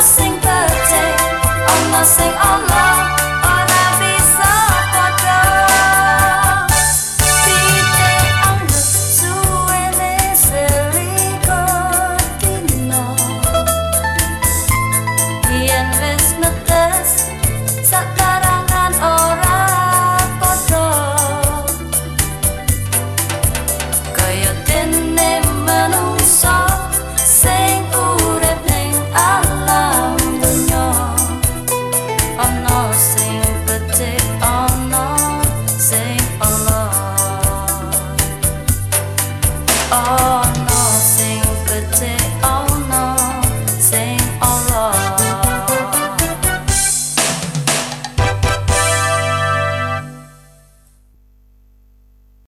padha sing Allah